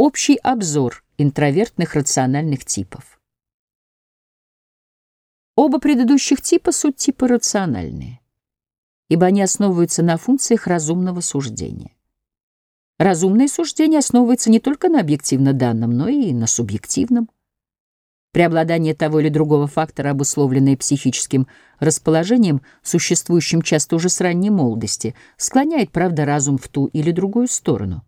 Общий обзор интровертных рациональных типов. Оба предыдущих типа — суть типы рациональные, ибо они основываются на функциях разумного суждения. Разумное суждение основывается не только на объективно данном, но и на субъективном. Преобладание того или другого фактора, обусловленное психическим расположением, существующим часто уже с ранней молодости, склоняет, правда, разум в ту или другую сторону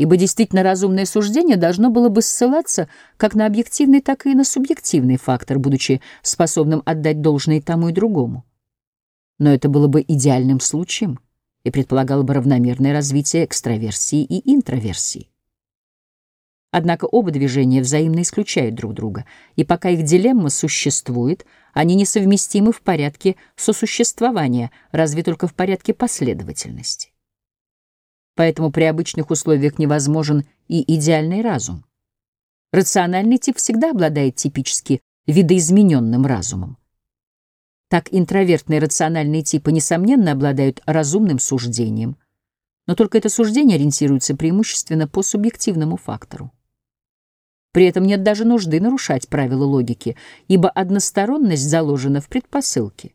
ибо действительно разумное суждение должно было бы ссылаться как на объективный, так и на субъективный фактор, будучи способным отдать должное тому и другому. Но это было бы идеальным случаем и предполагало бы равномерное развитие экстраверсии и интроверсии. Однако оба движения взаимно исключают друг друга, и пока их дилемма существует, они несовместимы в порядке сосуществования, разве только в порядке последовательности поэтому при обычных условиях невозможен и идеальный разум. Рациональный тип всегда обладает типически видоизмененным разумом. Так интровертные рациональные типы, несомненно, обладают разумным суждением, но только это суждение ориентируется преимущественно по субъективному фактору. При этом нет даже нужды нарушать правила логики, ибо односторонность заложена в предпосылке.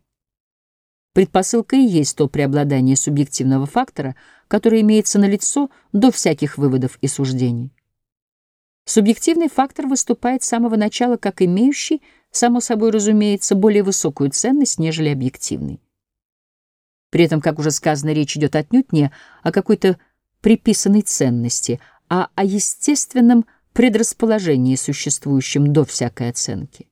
Предпосылка и есть то преобладание субъективного фактора, которое имеется налицо до всяких выводов и суждений. Субъективный фактор выступает с самого начала как имеющий, само собой разумеется, более высокую ценность, нежели объективный. При этом, как уже сказано, речь идет отнюдь не о какой-то приписанной ценности, а о естественном предрасположении, существующем до всякой оценки.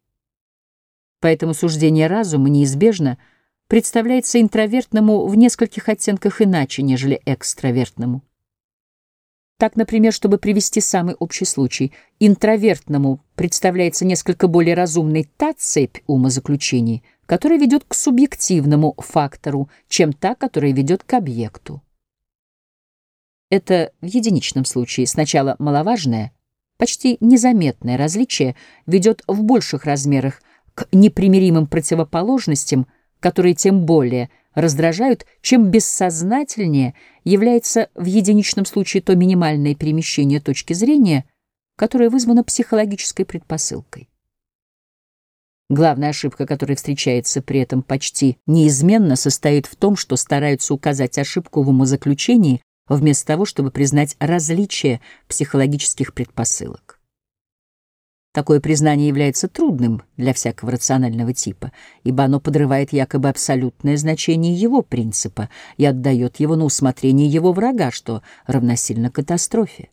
Поэтому суждение разума неизбежно — представляется интровертному в нескольких оттенках иначе, нежели экстравертному. Так, например, чтобы привести самый общий случай, интровертному представляется несколько более разумной та цепь умозаключений, которая ведет к субъективному фактору, чем та, которая ведет к объекту. Это в единичном случае сначала маловажное, почти незаметное различие ведет в больших размерах к непримиримым противоположностям – которые тем более раздражают, чем бессознательнее является в единичном случае то минимальное перемещение точки зрения, которое вызвано психологической предпосылкой. Главная ошибка, которая встречается при этом почти неизменно, состоит в том, что стараются указать ошибку в умозаключении, вместо того, чтобы признать различие психологических предпосылок. Такое признание является трудным для всякого рационального типа, ибо оно подрывает якобы абсолютное значение его принципа и отдает его на усмотрение его врага, что равносильно катастрофе.